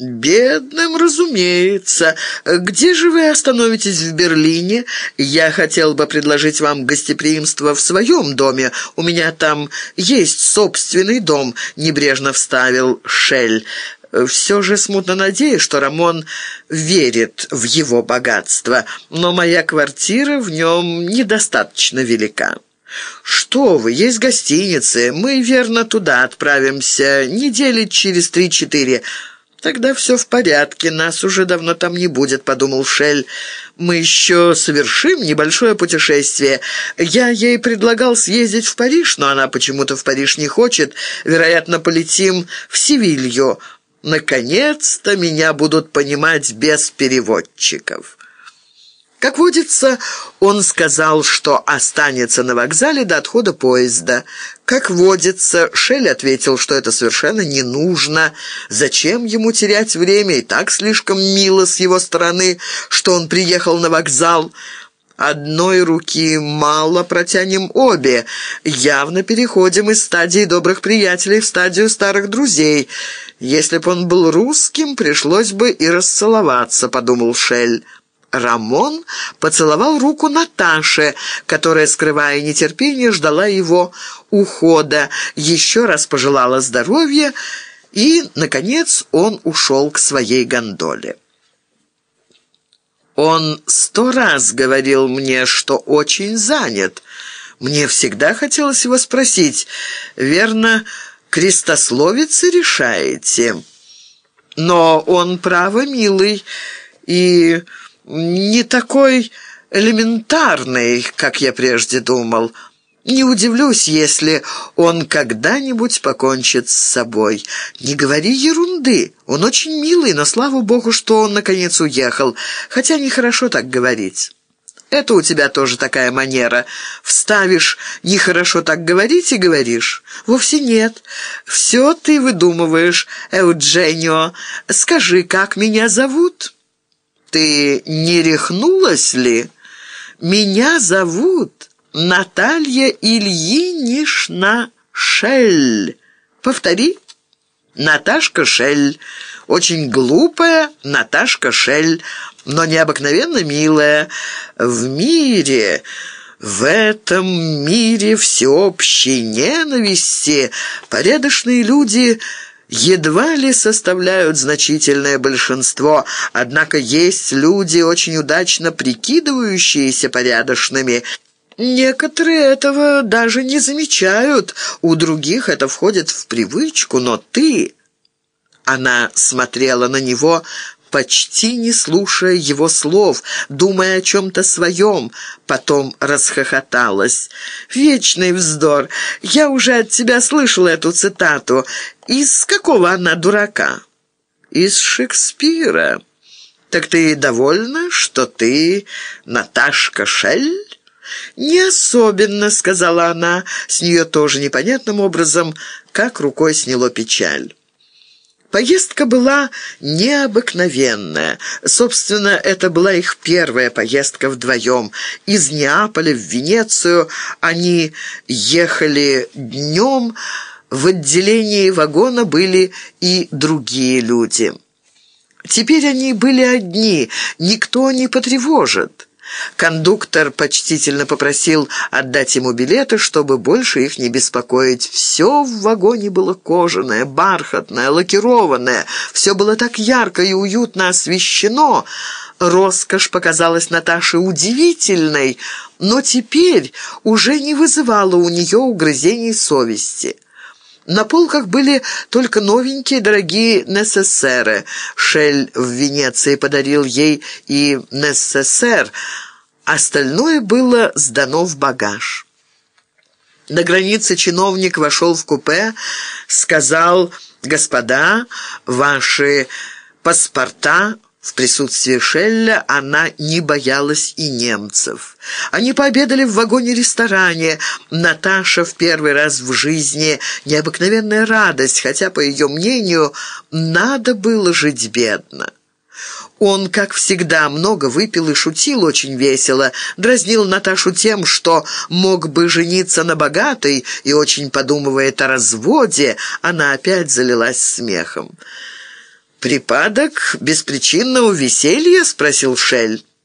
«Бедным, разумеется. Где же вы остановитесь в Берлине? Я хотел бы предложить вам гостеприимство в своем доме. У меня там есть собственный дом», — небрежно вставил Шель. Все же смутно надеюсь, что Рамон верит в его богатство, но моя квартира в нем недостаточно велика. «Что вы, есть гостиницы. Мы, верно, туда отправимся недели через три-четыре». «Тогда все в порядке, нас уже давно там не будет», — подумал Шель. «Мы еще совершим небольшое путешествие. Я ей предлагал съездить в Париж, но она почему-то в Париж не хочет. Вероятно, полетим в Севилью. Наконец-то меня будут понимать без переводчиков». Как водится, он сказал, что останется на вокзале до отхода поезда. Как водится, Шель ответил, что это совершенно не нужно. Зачем ему терять время, и так слишком мило с его стороны, что он приехал на вокзал. Одной руки мало, протянем обе. Явно переходим из стадии добрых приятелей в стадию старых друзей. Если бы он был русским, пришлось бы и расцеловаться, подумал Шель. Рамон поцеловал руку Наташе, которая, скрывая нетерпение, ждала его ухода, еще раз пожелала здоровья, и, наконец, он ушел к своей гондоле. Он сто раз говорил мне, что очень занят. Мне всегда хотелось его спросить, верно, крестословицы решаете? Но он, право, милый, и не такой элементарный, как я прежде думал. Не удивлюсь, если он когда-нибудь покончит с собой. Не говори ерунды. Он очень милый, но слава богу, что он наконец уехал. Хотя нехорошо так говорить. Это у тебя тоже такая манера. Вставишь «нехорошо так говорить» и говоришь. Вовсе нет. Все ты выдумываешь, Эудженио. Скажи, как меня зовут?» «Ты не рехнулась ли? Меня зовут Наталья Ильинишна Шель. Повтори. Наташка Шель. Очень глупая Наташка Шель, но необыкновенно милая. В мире...» В этом мире всеобщей ненависти порядочные люди едва ли составляют значительное большинство, однако есть люди, очень удачно прикидывающиеся порядочными. Некоторые этого даже не замечают, у других это входит в привычку, но ты... Она смотрела на него почти не слушая его слов, думая о чем-то своем, потом расхохоталась. «Вечный вздор! Я уже от тебя слышала эту цитату. Из какого она дурака?» «Из Шекспира. Так ты довольна, что ты Наташка Шель?» «Не особенно», — сказала она, с нее тоже непонятным образом, как рукой сняло печаль. Поездка была необыкновенная. Собственно, это была их первая поездка вдвоем. Из Неаполя в Венецию они ехали днем. В отделении вагона были и другие люди. Теперь они были одни, никто не потревожит. Кондуктор почтительно попросил отдать ему билеты, чтобы больше их не беспокоить. Все в вагоне было кожаное, бархатное, лакированное. Все было так ярко и уютно освещено. Роскошь показалась Наташе удивительной, но теперь уже не вызывала у нее угрызений совести. На полках были только новенькие дорогие Несессеры. Шель в Венеции подарил ей и Несессер. Остальное было сдано в багаж. На границе чиновник вошел в купе, сказал «Господа, ваши паспорта...» В присутствии Шелля она не боялась и немцев. Они пообедали в вагоне-ресторане. Наташа в первый раз в жизни необыкновенная радость, хотя, по ее мнению, надо было жить бедно. Он, как всегда, много выпил и шутил очень весело, дразнил Наташу тем, что мог бы жениться на богатой, и, очень подумывая о разводе, она опять залилась смехом. «Припадок беспричинного веселья?» — спросил Шель.